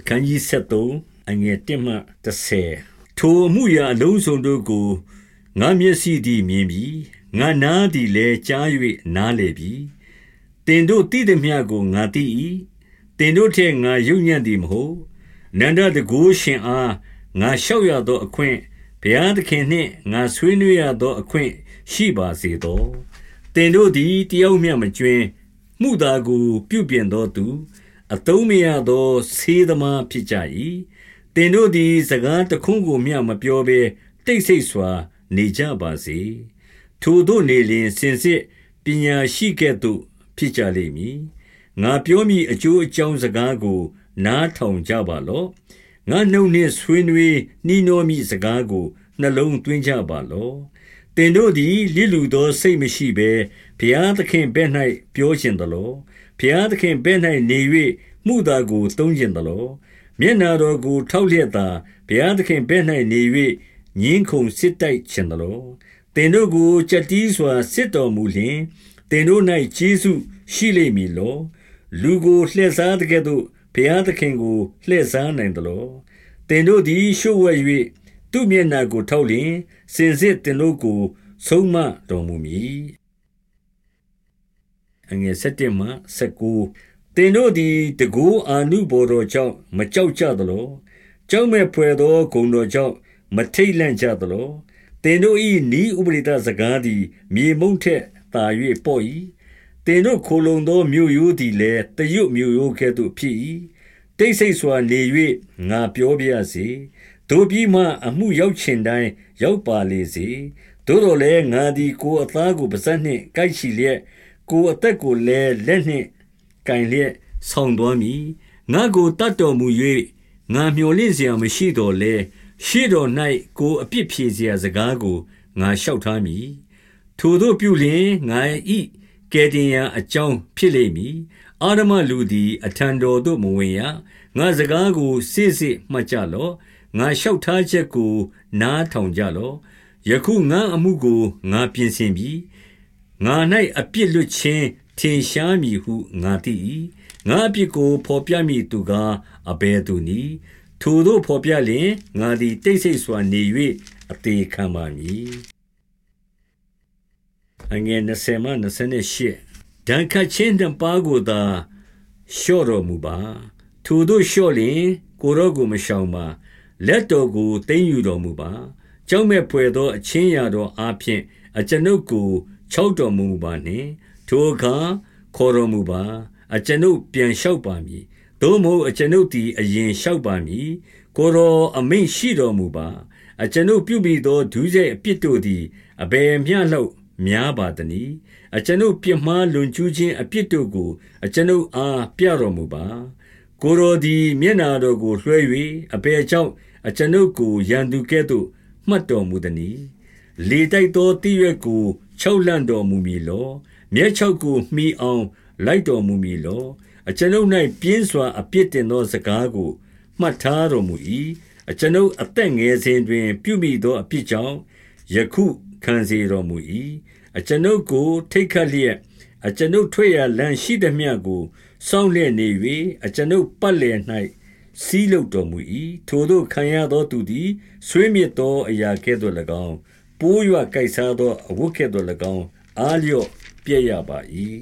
အခန်းကြီး73အငယ်1မှ30ထိုအမှုရာအလုံးစုံတို့ကိုငါမျက်စိသည်မြင်ပြီးငါနားသည်လည်းကြား၍နားလေပြီတင်တို့တည်သည်မြကိုငါသိ၏တင်တို့ထက်ငါယုံညံ့သည်မဟုတ်နန္ဒတကိုးရှင်အားငါလျှောက်ရသောအခွင့်ဘုရားသခင်နှင့်ငါဆွေးနွေးရသောအခွင့်ရှိပါစေသောတင်တို့သည်တယောက်မျှမကျွင်းမှုသာကိုပြုပြင်သောသူ အသုံးမရသောဆေးသမားဖြစ်ကြ၏သင်တို့သည် စကားတခွန်းကိုမျှမပြောဘဲတိတ်ဆိတ်စွာ နေကြပါစေထိုတို့နေလျင်စင်စစ်ပညာရှိကဲ့သို့ ဖြစ်ကြလိမ့်မည်ငါပြောမိအကျိုးအကြောင်းစကားကို နားထောင်ကြပါလော့ငါနှုတ်နှင့်ဆွေးနွေးနှီးနှောမိစကားကိုနှလုံးသွင်းကြပါလော့သင်တို့သည်လိလူသောစိတ်မရှိဘဲဘုရားသခင်ဘက်၌ပြောခြင်းသလော ဘုရားသခင်ဘက်၌နေ၍မှုသာကို သုံးခြင်းသလောမျက်နာတော်ကို ထောက်လျက်သာဘုရားသခင်ဘက်၌နေ၍ငင်းခုန်စစ်တိုက်ခြင်းသလောသင်တို့ကိုကြက်တီးစွာစစ်တော်မူလျင်သင်တို့၌ကျေးဇူးရှိလိမ့်မည်လောလူကိုလှည့်စားတဲ့ကဲ့သို့ဘုရားသခင်ကိုလှည့်စားနိုင်သလောသင်တို့သည်ရှုဝဲ၍သူ့မျက်နာကိုထောက်လျင်စင်စစ်သင်တို့ကိုဆုံးမတော်မူမည် အငယ်7မှ19သင်တို့သည်တကူအာနုဘော်တော်ကြောင့်မကြောက်ကြသလောကြောက်မဲ့ဖွယ်သောဂုံတော်ကြောင့်မထိတ်လန့်ကြသလောသင်တို့၏ဤဥပရိသစကားသည်မြေမုံထက်သာ၍ပေါ့၏သင်တို့ခိုလုံသောမြို့ရိုးသည်လည်းတရွတ်မြို့ရိုးကဲ့သို့ဖြစ်၏တိတ်ဆိတ်စွာနေ၍ငါပြောပြရစေတို့ပြီးမှအမှုရောက်ချင်တိုင်းရောက်ပါလေစေတို့တော်လည်းငါသည်ကိုအသားကိုပါဇက်နှင့်ကိုက်ချီလျက် ကိုအသက်ကိုလည်းလက်နှင့်ကင်လျက်ဆောင်သွားမည်ငါကိုတတ်တော်မူ၍ငါမျော်လင့်စရာမရှိတော်လဲရှေ့တော်၌ကိုအပြစ်ဖြေစရာစကားကိုငါလျှောက်ထားမည်ထိုတို့ပြုလျင်ငါဤကဲတင်ရန်အကြောင်းဖြစ်လိမ့်မည်အာရမလူသည်အထံတော်သို့မဝင်ရငါစကားကိုစစ်စစ်မှတ်ကြလော့ငါလျှောက်ထားချက်ကို နားထောင်ကြလော့ယခုငါအမှုကိုငါပြင်ဆင်ပြီး ငါ၌အပြစ်လွတ်ခြင်းထင်ရှားမည်ဟုငါသိ၏ငါအပြစ်ကိုဖော်ပြမည်သူကားအဘယ်သူနည်းထိုတို့ဖော်ပြလျင်ငါသည်တိတ်ဆိတ်စွာနေ၍အသေးခံပါမည်အငယ်20မှ28ဒဏ်ခတ်ခြင်းတပါးကိုသာလျှော့တော်မူပါထိုတို့လျှော့လျင် ကိုရောကိုမရှောင်ပါလက်တော်ကိုတင်းယူတော်မူပါကြောက်မဲ့ဖွယ်သောအချင်းရာတော်အားဖြင့်အကျွန်ုပ်ကို ချောက်တော်မူပါနှင့်ထိုအခါခေါ်တော်မူပါ အကျွန်ုပ်ပြန်လျှောက်ပါမည်သို့မဟုတ်အကျွန်ုပ်သည်အရင်လျှောက်ပါမည်ကိုတော်အမိန့်ရှိတော်မူပါအကျွန်ုပ်ပြုမိသောဒုစရိုက်အပြစ်တို့သည်အဘယ်မျှလောက်များပါသနည်းအကျွန်ုပ်ပြစ်မှားလွန်ကျူးခြင်းအပြစ်တို့ကိုအကျွန်ုပ်အားပြတော်မူပါကိုတော်သည်မျက်နာတော်ကိုလွှဲ၍အဘယ်ကြောင့်အကျွန်ုပ်ကိုရန်သူကဲ့သို့မှတ်တော်မူသနည်း လေတိုက်သောတည့်ရွက်ကိုခြောက်လန့်တော်မူမည်လောမြဲချောက်ကိုမှီအောင်လိုက်တော်မူမည်လောအကျွန်ုပ်၌ပြင်းစွာအပြစ်တင်သောစကားကိုမှတ်ထားတော်မူ၏အကျွန်ုပ်အသက်ငယ်စဉ်တွင် ပြုမိသောအပြစ်ကြောင့်ယခုခံစေတော်မူ၏အကျွန်ုပ်ကို ထိတ်ခတ်လျက်အကျွန်ုပ်ထွက်ရလမ်းရှိသည်မြတ်ကိုစောင့်လျက်နေ၍အကျွန်ုပ်ပတ်လည်၌စီးလုတော်မူ၏ထိုတို့ခံရသောသူသည်ဆွေးမြေ့သောအရာကဲ့သို့၎င်း ပိုးရွကိုက်စားသောအဝတ်ကဲ့သို့၎င်းအားလျော့ပြည့်ရပါ၏